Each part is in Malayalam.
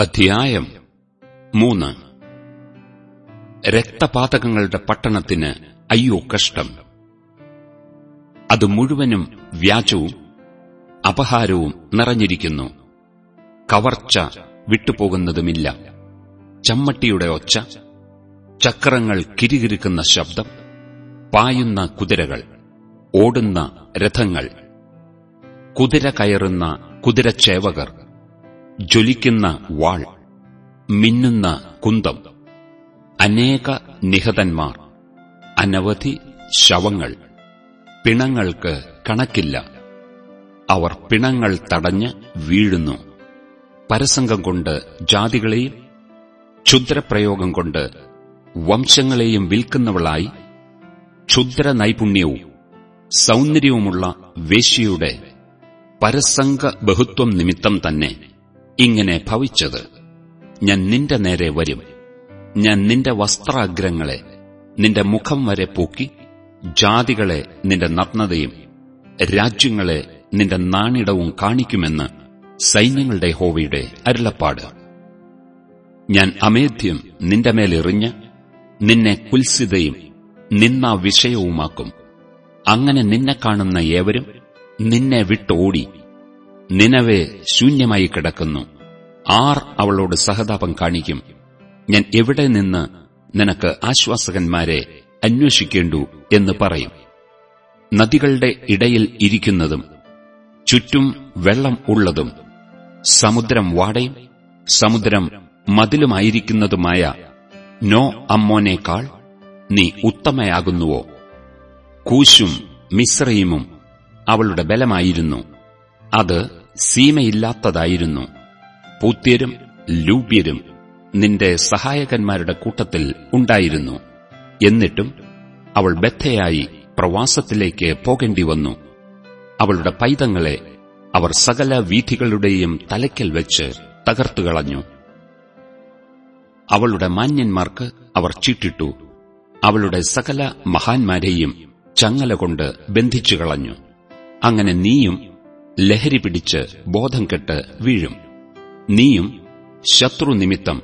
അധ്യായം മൂന്ന്. രക്തപാതകങ്ങളുടെ പട്ടണത്തിന് അയ്യോ കഷ്ടം. അത് മുഴുവനും വ്യാജവും അപഹാരവും നിറഞ്ഞിരിക്കുന്നു. കവർച്ച വിട്ടുപോകുന്നതുമില്ല. ചമ്മട്ടിയുടെ ഒച്ച ചക്രങ്ങൾ കിരികിരിക്കുന്ന ശബ്ദം പായുന്ന കുതിരകൾ ഓടുന്ന രഥങ്ങൾ കുതിര കയറുന്ന കുതിരച്ചേവകർ ജ്വലിക്കുന്ന വാൾ മിന്നുന്ന കുന്തം അനേക നിഹതന്മാർ അനവധി ശവങ്ങൾ പിണങ്ങൾക്ക് കണക്കില്ല. അവർ പിണങ്ങൾ തടഞ്ഞ് വീഴുന്നു. പരസംഗം കൊണ്ട് ജാതികളെയും ക്ഷുദ്രപ്രയോഗം കൊണ്ട് വംശങ്ങളെയും വിൽക്കുന്നവളായി ക്ഷുദ്ര നൈപുണ്യവും സൗന്ദര്യവുമുള്ള വേശ്യയുടെ പരസംഗ ബഹുത്വം നിമിത്തം തന്നെ. ഇങ്ങനെ ഭവിച്ചത്. ഞാൻ നിന്റെ നേരെ വരും. ഞാൻ നിന്റെ വസ്ത്രാഗ്രങ്ങളെ നിന്റെ മുഖം വരെ പൂക്കി ജാതികളെ നിന്റെ നഗ്നതയും രാജ്യങ്ങളെ നിന്റെ നാണിടവും കാണിക്കുമെന്ന് സൈന്യങ്ങളുടെ ഹോവിയുടെ അരുളപ്പാട്. ഞാൻ അമേധ്യം നിന്റെ മേലെറിഞ്ഞ് നിന്നെ കുൽസിതയും നിന്നാ വിഷയവുമാക്കും. അങ്ങനെ നിന്നെ കാണുന്ന ഏവരും നിന്നെ വിട്ടോടി. നിനവെ ശൂന്യമായി കിടക്കുന്നു. ആർ അവളോട് സഹതാപം കാണിക്കും. ഞാൻ എവിടെ നിന്ന് നിനക്ക് ആശ്വാസകന്മാരെ അന്വേഷിക്കേണ്ടു എന്ന് പറയും. നദികളുടെ ഇടയിൽ ഇരിക്കുന്നതും ചുറ്റും വെള്ളം ഉള്ളതും സമുദ്രം വാടയും സമുദ്രം മതിലുമായിരിക്കുന്നതുമായ നോ അമ്മോനേക്കാൾ നീ ഉത്തമയാകുന്നുവോ? കൂശും മിശ്രയുമും അവളുടെ ബലമായിരുന്നു. അത് സീമയില്ലാത്തതായിരുന്നു. പൂത്യരും ലൂബ്യരും നിന്റെ സഹായകന്മാരുടെ കൂട്ടത്തിൽ ഉണ്ടായിരുന്നു. എന്നിട്ടും അവൾ ബദ്ധയായി പ്രവാസത്തിലേക്ക് പോകേണ്ടി വന്നു. അവളുടെ പൈതങ്ങളെ അവർ സകല വീഥികളുടെയും തലയ്ക്കൽ വെച്ച് തകർത്തുകളഞ്ഞു അവളുടെ മാന്യന്മാർക്ക് അവർ ചീട്ടിട്ടു. അവളുടെ സകല മഹാന്മാരെയും ചങ്ങല കൊണ്ട് ബന്ധിച്ചു കളഞ്ഞു. അങ്ങനെ നീയും ലഹരി പിടിച്ച് ബോധം കെട്ട് വീഴും. നീയും ശത്രു നിമിത്തം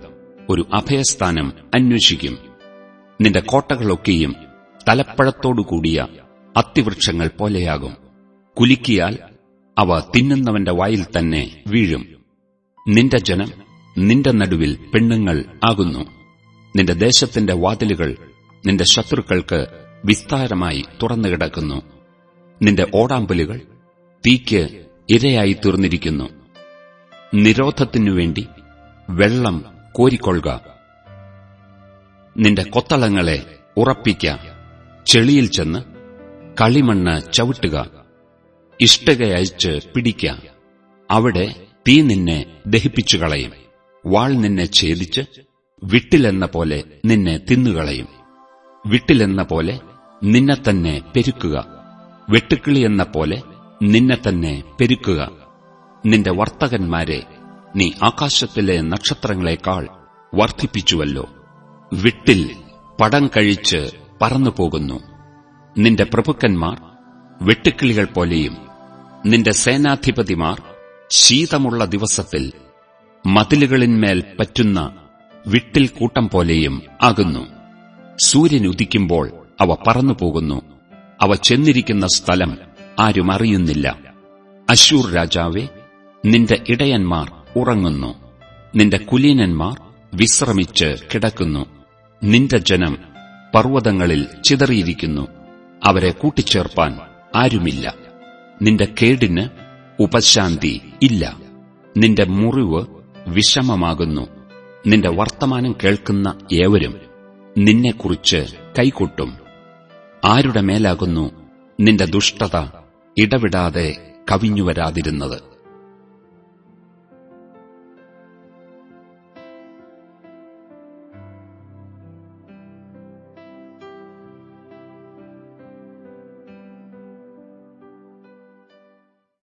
ഒരു അഭയസ്ഥാനം അന്വേഷിക്കും. നിന്റെ കോട്ടകളൊക്കെയും തലപ്പഴത്തോടുകൂടിയ അത്തിവൃക്ഷങ്ങൾ പോലെയാകും. കുലുക്കിയാൽ അവ തിന്നുന്നവന്റെ വായിൽ തന്നെ വീഴും. നിന്റെ ജനം നിന്റെ നടുവിൽ പെണ്ണുങ്ങൾ ആകുന്നു. നിന്റെ ദേശത്തിന്റെ വാതിലുകൾ നിന്റെ ശത്രുക്കൾക്ക് വിസ്താരമായി തുറന്നുകിടക്കുന്നു. നിന്റെ ഓടാമ്പലുകൾ തീക്ക് ഇരയായി തീർന്നിരിക്കുന്നു. നിരോധത്തിനുവേണ്ടി വെള്ളം കോരിക്കൊള്ളുക. നിന്റെ കൊത്തളങ്ങളെ ഉറപ്പിക്ക. ചെളിയിൽ ചെന്ന് കളിമണ്ണ് ചവിട്ടുക. ഇഷ്ടകയച്ച് പിടിക്ക. അവിടെ തീ നിന്നെ ദഹിപ്പിച്ചു കളയും വാൾ നിന്നെ ഛേദിച്ച് വിട്ടിലെന്ന പോലെ നിന്നെ തിന്നുകളയും. വിട്ടിലെന്ന പോലെ നിന്നെ തന്നെ പെരുക്കുക. വെട്ടുക്കിളിയെന്ന പോലെ നിന്നെ തന്നെ പെരുക്കുക. നിന്റെ വർത്തകന്മാരെ നീ ആകാശത്തിലെ നക്ഷത്രങ്ങളെക്കാൾ വർദ്ധിപ്പിച്ചുവല്ലോ. വിട്ടിൽ പടം കഴിച്ച് പറന്നുപോകുന്നു. നിന്റെ പ്രഭുക്കന്മാർ വെട്ടുക്കിളികൾ പോലെയും നിന്റെ സേനാധിപതിമാർ ശീതമുള്ള ദിവസത്തിൽ മതിലുകളിന്മേൽ പറ്റുന്ന വിട്ടിൽ കൂട്ടം പോലെയും ആകുന്നു. സൂര്യൻ ഉദിക്കുമ്പോൾ അവ പറന്നുപോകുന്നു. അവ ചെന്നിരിക്കുന്ന സ്ഥലം ആരും അറിയുന്നില്ല. അശൂർ രാജാവെ നിന്റെ ഇടയന്മാർ ഉറങ്ങുന്നു. നിന്റെ കുലീനന്മാർ വിശ്രമിച്ച് കിടക്കുന്നു. നിന്റെ ജനം പർവതങ്ങളിൽ ചിതറിയിരിക്കുന്നു. അവരെ കൂട്ടിച്ചേർപ്പാൻ ആരുമില്ല. നിന്റെ കേടിന് ഉപശാന്തി ഇല്ല. നിന്റെ മുറിവ് വിഷമമാകുന്നു. നിന്റെ വർത്തമാനം കേൾക്കുന്ന ഏവരും നിന്നെക്കുറിച്ച് കൈകൊട്ടും. ആരുടെ മേലാകുന്നു നിന്റെ ദുഷ്ടത? ഇടവിടാതെ കവിഞ്ഞുവരാതിരുന്നത്.